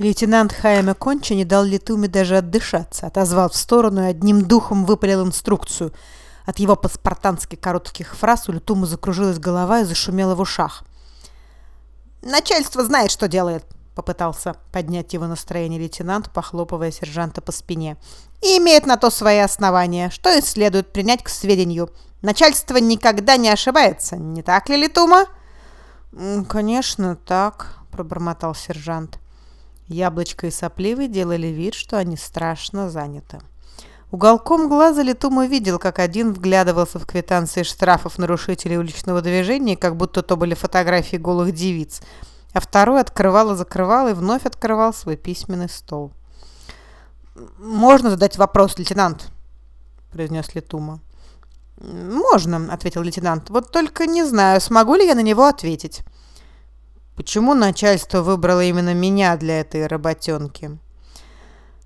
Лейтенант Хайме Конча не дал Литуме даже отдышаться, отозвал в сторону и одним духом выпалил инструкцию. От его паспартански коротких фраз у Летумы закружилась голова и зашумела в ушах. «Начальство знает, что делает!» — попытался поднять его настроение лейтенант, похлопывая сержанта по спине. «И имеет на то свои основания, что и следует принять к сведению. Начальство никогда не ошибается, не так ли, Литума?» «Конечно, так», — пробормотал сержант. Яблочко и Сопливый делали вид, что они страшно заняты. Уголком глаза Летум увидел, как один вглядывался в квитанции штрафов нарушителей уличного движения, как будто то были фотографии голых девиц, а второй открывал и закрывал и вновь открывал свой письменный стол. «Можно задать вопрос, лейтенант?» – произнес Летума. «Можно», – ответил лейтенант. «Вот только не знаю, смогу ли я на него ответить». Почему начальство выбрало именно меня для этой работенки?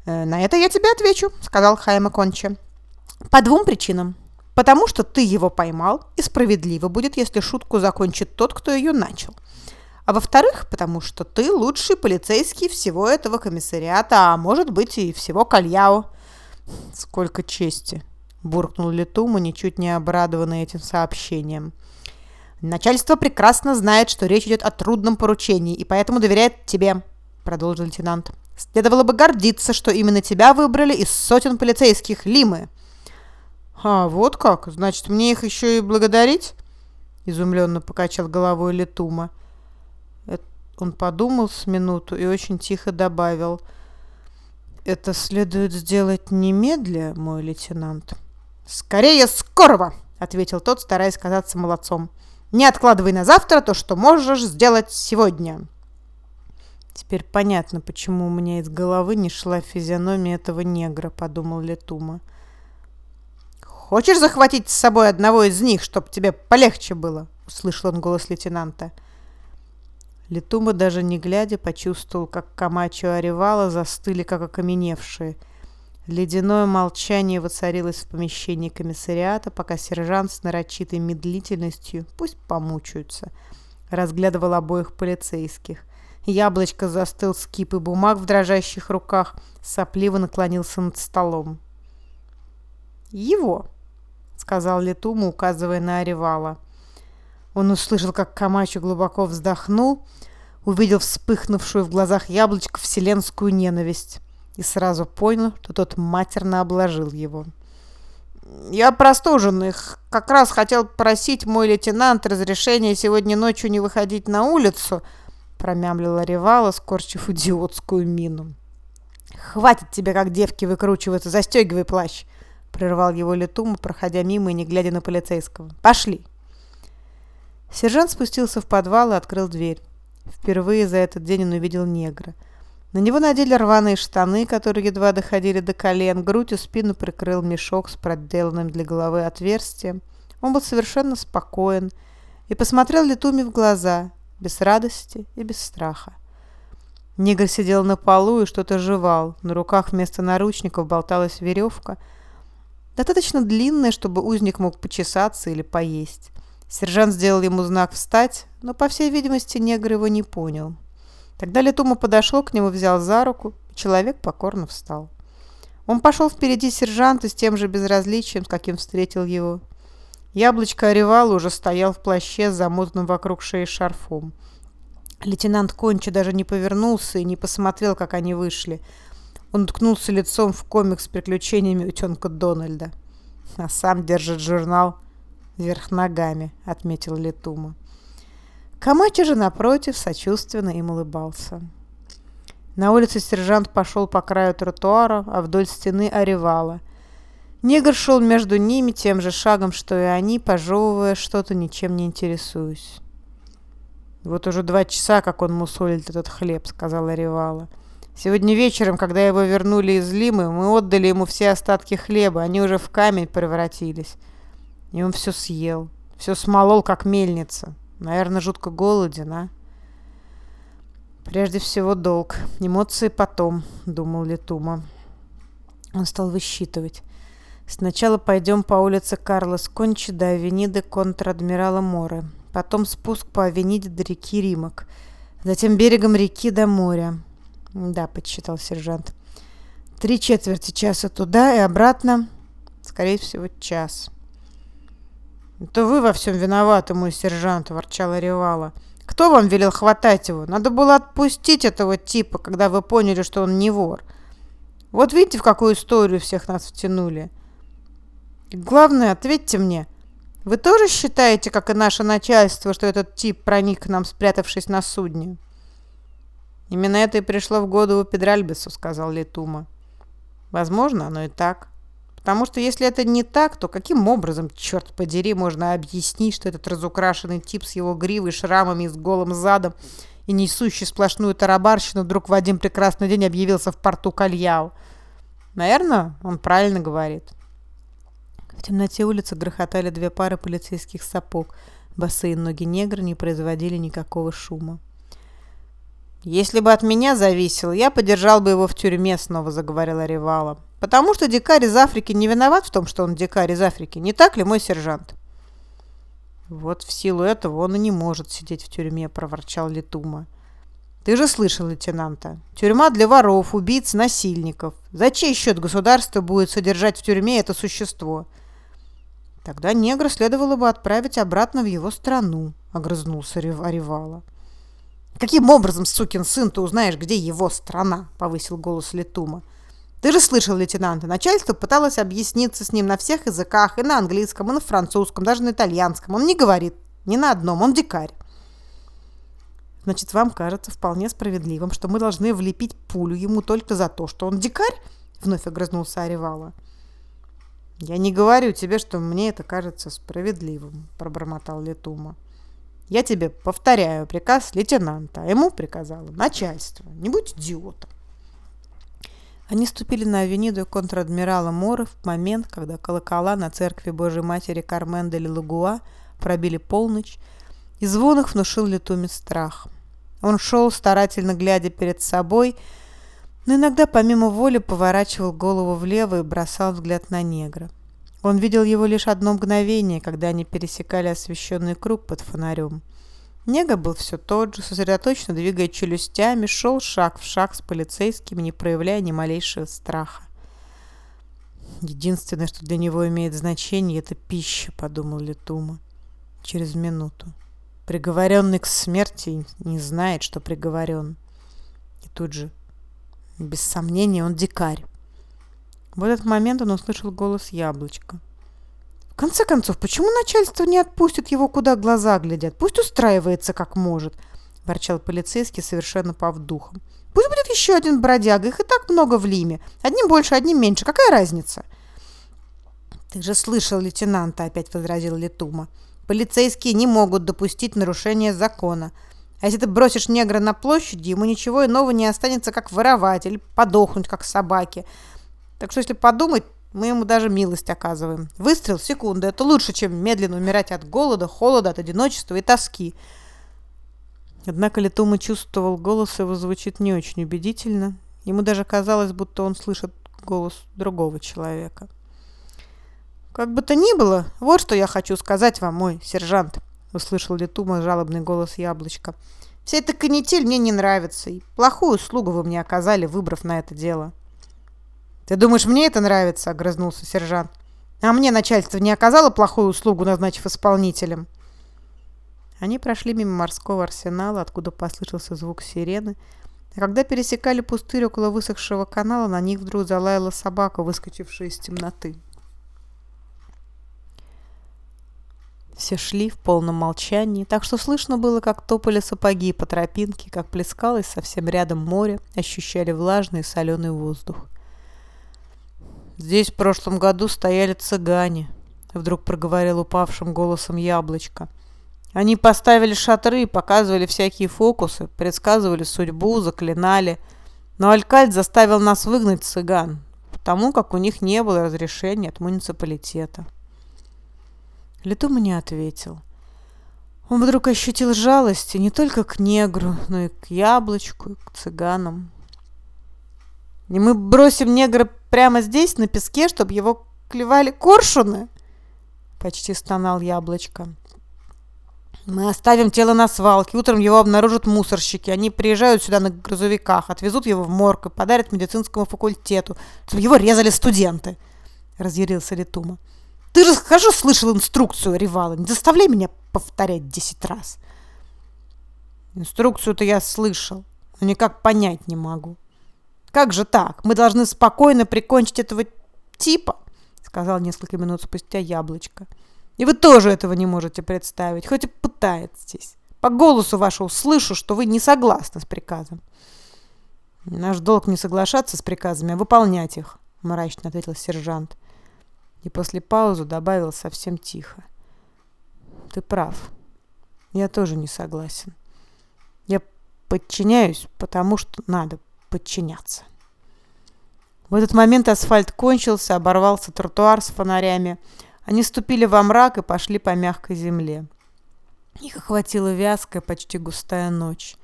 Э, «На это я тебе отвечу», — сказал Хайма Конча. «По двум причинам. Потому что ты его поймал, и справедливо будет, если шутку закончит тот, кто ее начал. А во-вторых, потому что ты лучший полицейский всего этого комиссариата, а может быть и всего Кальяо». «Сколько чести!» – буркнул Летума, ничуть не обрадованный этим сообщением. «Начальство прекрасно знает, что речь идет о трудном поручении, и поэтому доверяет тебе», — продолжил лейтенант. «Следовало бы гордиться, что именно тебя выбрали из сотен полицейских Лимы». «А, вот как? Значит, мне их еще и благодарить?» — изумленно покачал головой Летума. Он подумал с минуту и очень тихо добавил. «Это следует сделать немедля, мой лейтенант». «Скорее скорого!» — ответил тот, стараясь казаться молодцом. Не откладывай на завтра то, что можешь сделать сегодня. Теперь понятно, почему у меня из головы не шла физиономия этого негра, подумал Летума. Хочешь захватить с собой одного из них, чтобы тебе полегче было? Услышал он голос лейтенанта. Летума, даже не глядя, почувствовал, как Камачо Оревала застыли, как окаменевшие – Ледяное молчание воцарилось в помещении комиссариата, пока сержант с нарочитой медлительностью, пусть помучаются, разглядывал обоих полицейских. Яблочко застыл с кипой бумаг в дрожащих руках, сопливо наклонился над столом. «Его!» — сказал Летума, указывая на Оревала. Он услышал, как Камачо глубоко вздохнул, увидел вспыхнувшую в глазах яблочко вселенскую ненависть и сразу понял, что тот матерно обложил его. «Я простужен, их как раз хотел просить мой лейтенант разрешения сегодня ночью не выходить на улицу», промямлила Ревала, скорчив идиотскую мину. «Хватит тебе, как девки, выкручиваться, застегивай плащ!» прервал его Летума, проходя мимо и не глядя на полицейского. «Пошли!» Сержант спустился в подвал и открыл дверь. Впервые за этот день он увидел негра – на него надели рваные штаны, которые едва доходили до колен, грудь и спину прикрыл мешок с проделанным для головы отверстием. Он был совершенно спокоен и посмотрел Летуми в глаза, без радости и без страха. Негр сидел на полу и что-то жевал. На руках вместо наручников болталась веревка, достаточно длинная, чтобы узник мог почесаться или поесть. Сержант сделал ему знак «встать», но, по всей видимости, негр его не понял. Тогда Летума подошел к нему, взял за руку, человек покорно встал. Он пошел впереди сержанта с тем же безразличием, с каким встретил его. Яблочко Оревала уже стоял в плаще с замотанным вокруг шеи шарфом. Лейтенант Конча даже не повернулся и не посмотрел, как они вышли. Он уткнулся лицом в комик с приключениями утенка Дональда. А сам держит журнал вверх ногами, отметил Летума. Камачи же, напротив, сочувственно им улыбался. На улице сержант пошел по краю тротуара, а вдоль стены оревала. Негр шел между ними тем же шагом, что и они, пожевывая что-то, ничем не интересуясь. «Вот уже два часа, как он мусолит этот хлеб», — сказала Ревала. «Сегодня вечером, когда его вернули из Лимы, мы отдали ему все остатки хлеба, они уже в камень превратились. И он все съел, все смолол, как мельница. Наверное, жутко голоден, а? Прежде всего долг. Эмоции потом, думал Летума. Он стал высчитывать. Сначала пойдем по улице Карлос Кончи до авениды контр-адмирала Море. Потом спуск по авениде до реки Римок. Затем берегом реки до моря. Да, подсчитал сержант. Три четверти часа туда и обратно. Скорее всего, час. «Это вы во всем виноваты, мой сержант», — ворчала Ревала. «Кто вам велел хватать его? Надо было отпустить этого типа, когда вы поняли, что он не вор. Вот видите, в какую историю всех нас втянули. Главное, ответьте мне, вы тоже считаете, как и наше начальство, что этот тип проник к нам, спрятавшись на судне?» «Именно это и пришло в году у Педральбесу», — сказал Летума. «Возможно, оно и так». Потому что если это не так, то каким образом, черт подери, можно объяснить, что этот разукрашенный тип с его гривой, шрамами и с голым задом и несущий сплошную тарабарщину вдруг в один прекрасный день объявился в порту Кальяу? Наверное, он правильно говорит. В темноте улицы грохотали две пары полицейских сапог. Босые ноги негра не производили никакого шума. «Если бы от меня зависело, я подержал бы его в тюрьме», — снова заговорила Ревала. Потому что дикарь из Африки не виноват в том, что он дикарь из Африки. Не так ли, мой сержант? Вот в силу этого он и не может сидеть в тюрьме, проворчал Летума. Ты же слышал, лейтенанта. Тюрьма для воров, убийц, насильников. За чей счет государство будет содержать в тюрьме это существо? Тогда негра следовало бы отправить обратно в его страну, огрызнулся Оревала. Каким образом, сукин сын, ты узнаешь, где его страна? Повысил голос Летума. Ты же слышал, лейтенант, начальство пыталось объясниться с ним на всех языках, и на английском, и на французском, даже на итальянском. Он не говорит ни на одном, он дикарь. Значит, вам кажется вполне справедливым, что мы должны влепить пулю ему только за то, что он дикарь? Вновь огрызнулся Оревала. «Я не говорю тебе, что мне это кажется справедливым», – пробормотал Летума. «Я тебе повторяю приказ лейтенанта, а ему приказало начальство. Не будь идиотом». Они ступили на авениду контр-адмирала Моры в момент, когда колокола на церкви Божьей Матери Кармен де Лагуа пробили полночь, и звон их внушил Летуме страх. Он шел, старательно глядя перед собой, но иногда помимо воли поворачивал голову влево и бросал взгляд на негра. Он видел его лишь одно мгновение, когда они пересекали освещенный круг под фонарем – Нега был все тот же, сосредоточенно двигая челюстями, шел шаг в шаг с полицейскими, не проявляя ни малейшего страха. Единственное, что для него имеет значение, это пища, подумал Летума. Через минуту. Приговоренный к смерти не знает, что приговорен. И тут же, без сомнения, он дикарь. В этот момент он услышал голос яблочка. В конце концов, почему начальство не отпустит его, куда глаза глядят? Пусть устраивается как может, ворчал полицейский, совершенно пав духом. Пусть будет еще один бродяга, их и так много в Лиме. Одним больше, одним меньше. Какая разница? Ты же слышал, лейтенанта, опять возразил Летума. Полицейские не могут допустить нарушения закона. А если ты бросишь негра на площади, ему ничего иного не останется, как воровать или подохнуть, как собаки. Так что, если подумать, мы ему даже милость оказываем. Выстрел в секунду. Это лучше, чем медленно умирать от голода, холода, от одиночества и тоски. Однако Летума чувствовал, голос его звучит не очень убедительно. Ему даже казалось, будто он слышит голос другого человека. «Как бы то ни было, вот что я хочу сказать вам, мой сержант», — услышал Летума жалобный голос Яблочка. «Вся эта канитель мне не нравится, и плохую услугу вы мне оказали, выбрав на это дело». «Ты думаешь, мне это нравится?» – огрызнулся сержант. «А мне начальство не оказало плохую услугу, назначив исполнителем?» Они прошли мимо морского арсенала, откуда послышался звук сирены, а когда пересекали пустырь около высохшего канала, на них вдруг залаяла собака, выскочившая из темноты. Все шли в полном молчании, так что слышно было, как топали сапоги по тропинке, как плескалось совсем рядом море, ощущали влажный и соленый воздух. Здесь в прошлом году стояли цыгане, вдруг проговорил упавшим голосом яблочко. Они поставили шатры, показывали всякие фокусы, предсказывали судьбу, заклинали. Но Алькальд заставил нас выгнать цыган, потому как у них не было разрешения от муниципалитета. Летума не ответил. Он вдруг ощутил жалость не только к негру, но и к яблочку, и к цыганам. И мы бросим негра прямо здесь, на песке, чтобы его клевали коршуны?» Почти стонал яблочко. Мы оставим тело на свалке. Утром его обнаружат мусорщики. Они приезжают сюда на грузовиках, отвезут его в морг и подарят медицинскому факультету, чтобы его резали студенты. Разъярился Летума. Ты же хорошо слышал инструкцию, Ревала. Не заставляй меня повторять десять раз. Инструкцию-то я слышал, но никак понять не могу. Как же так? Мы должны спокойно прикончить этого типа, сказал несколько минут спустя Яблочко. И вы тоже этого не можете представить, хоть и пытаетесь. По голосу вашему слышу, что вы не согласны с приказом. Наш долг не соглашаться с приказами, а выполнять их, мрачно ответил сержант. И после паузы добавил совсем тихо. Ты прав. Я тоже не согласен. Я подчиняюсь, потому что надо подчиняться. В этот момент асфальт кончился, оборвался тротуар с фонарями, они ступили во мрак и пошли по мягкой земле. Их охватила вязкая, почти густая ночь.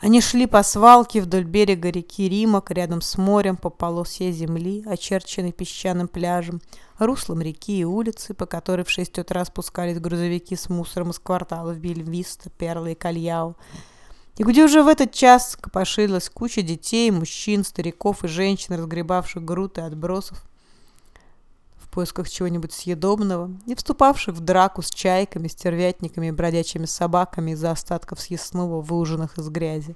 Они шли по свалке вдоль берега реки Римок, рядом с морем, по полосе земли, очерченной песчаным пляжем, руслом реки и улицы, по которой в шесть утра спускались грузовики с мусором из кварталов Бельвиста, Перла и Кальяу. И где уже в этот час копошилась куча детей, мужчин, стариков и женщин, разгребавших груды отбросов поисках чего-нибудь съедобного и вступавших в драку с чайками, стервятниками и бродячими собаками из-за остатков съестного, выуженных из грязи.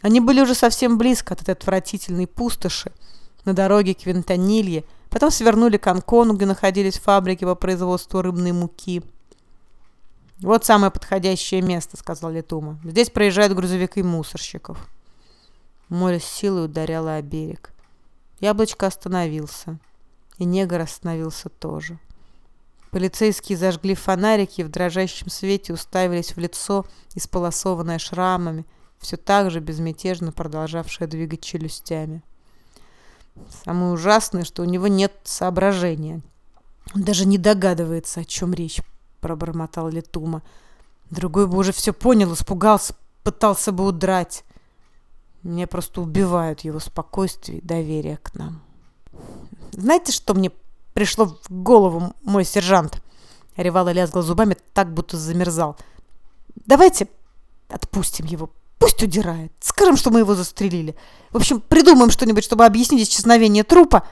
Они были уже совсем близко от этой отвратительной пустоши, на дороге к Вентонилье, потом свернули к Анкону, где находились фабрики по производству рыбной муки. «Вот самое подходящее место», — сказал Летума. «Здесь проезжают грузовики мусорщиков». Море с силой ударяло о берег. Яблочко остановился. И негр остановился тоже. Полицейские зажгли фонарики и в дрожащем свете уставились в лицо, исполосованное шрамами, все так же безмятежно продолжавшее двигать челюстями. Самое ужасное, что у него нет соображения. Он даже не догадывается, о чем речь, пробормотал Летума. Другой бы уже все понял, испугался, пытался бы удрать. Меня просто убивают его спокойствие и доверие к нам. Знаете, что мне пришло в голову, мой сержант?» Ревал и лязгал зубами так, будто замерзал. «Давайте отпустим его. Пусть удирает. Скажем, что мы его застрелили. В общем, придумаем что-нибудь, чтобы объяснить исчезновение трупа».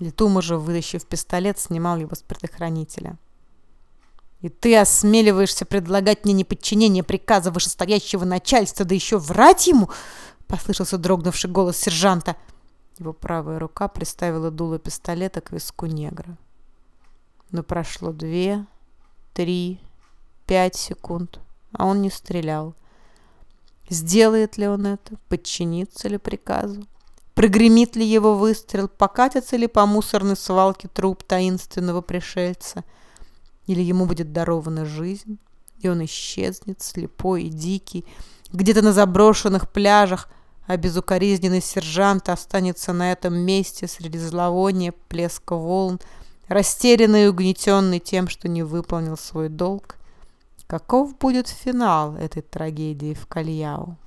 Летума же, вытащив пистолет, снимал его с предохранителя. «И ты осмеливаешься предлагать мне неподчинение приказа вышестоящего начальства, да еще врать ему?» — послышался дрогнувший голос сержанта. Его правая рука приставила дуло пистолета к виску негра. Но прошло две, три, пять секунд, а он не стрелял. Сделает ли он это? Подчинится ли приказу? Прогремит ли его выстрел? Покатится ли по мусорной свалке труп таинственного пришельца? Или ему будет дарована жизнь, и он исчезнет, слепой и дикий, где-то на заброшенных пляжах – а безукоризненный сержант останется на этом месте среди зловония, плеска волн, растерянный и угнетенный тем, что не выполнил свой долг. Каков будет финал этой трагедии в Кальяу?